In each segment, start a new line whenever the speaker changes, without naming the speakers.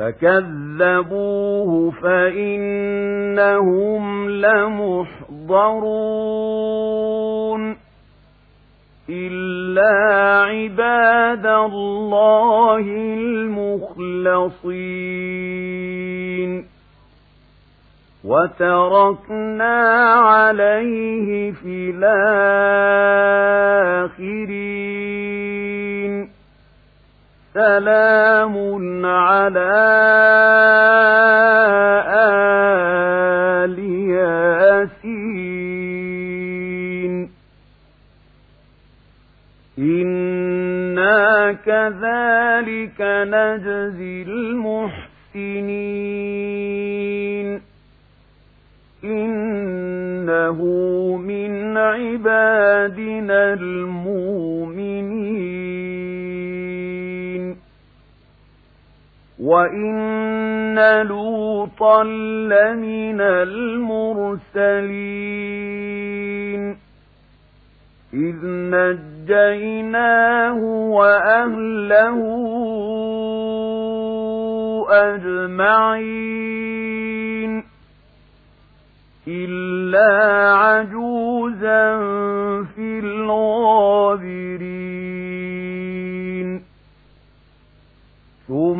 فكذبوه فإنهم لمحضرون إلا عباد الله المخلصين وتركنا عليه في الآخرين سلام على آل ياسين. إنا كذلك نجزي المحسنين. إنه من عبادنا المؤمنين. وإن لوطا لمن المرسلين إذ نجيناه وأهله أجمعين إلا عجوزا في الغابرين ثم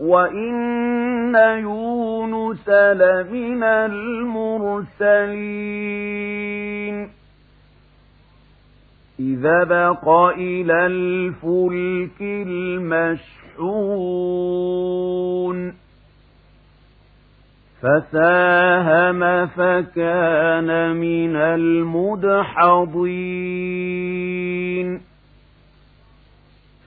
وإن يونس لمن المرسلين إذا بق إلى الفلك المشحون فساهم فكان من المدحضين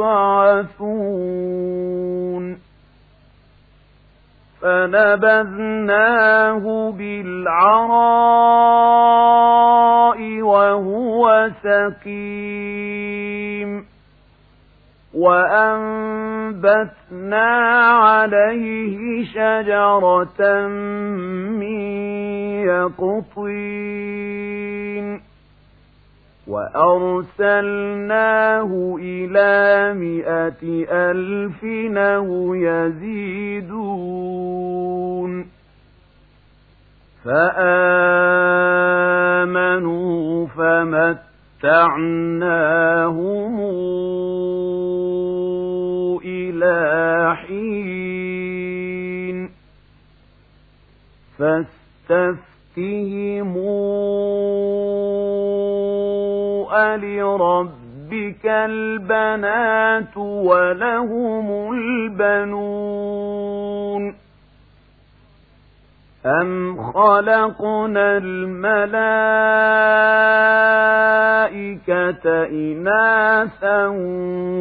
يبعثون. فنبذناه بالعراء وهو سقيم. وأنبتنا عليه شجرة من يقطين. وأرسلناه إلى مئة ألف أو يزيدون. فآمنوا فمتعناهم إلى حين. فاستفتهموا ألربك البنات ولهم البنون أم خلقنا الملائكة إناثا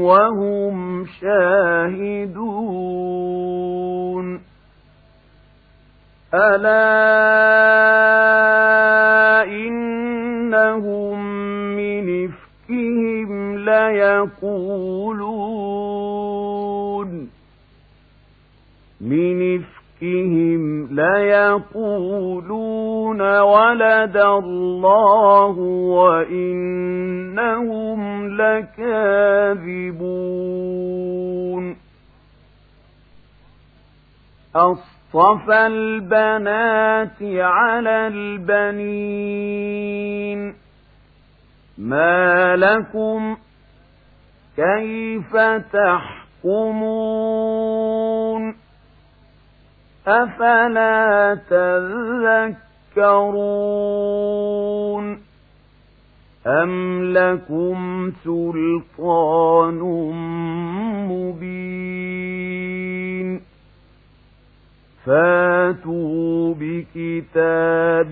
وهم شاهدون ألا إفكهم ليقولون من إفكهم ليقولون ولد الله وإنهم لكاذبون. أصطفى البنات على البنين. ما لكم كيف تحكمون؟ أفلا تذكرون؟ أم لكم سلطان مبين؟ فاتوا بكتابكم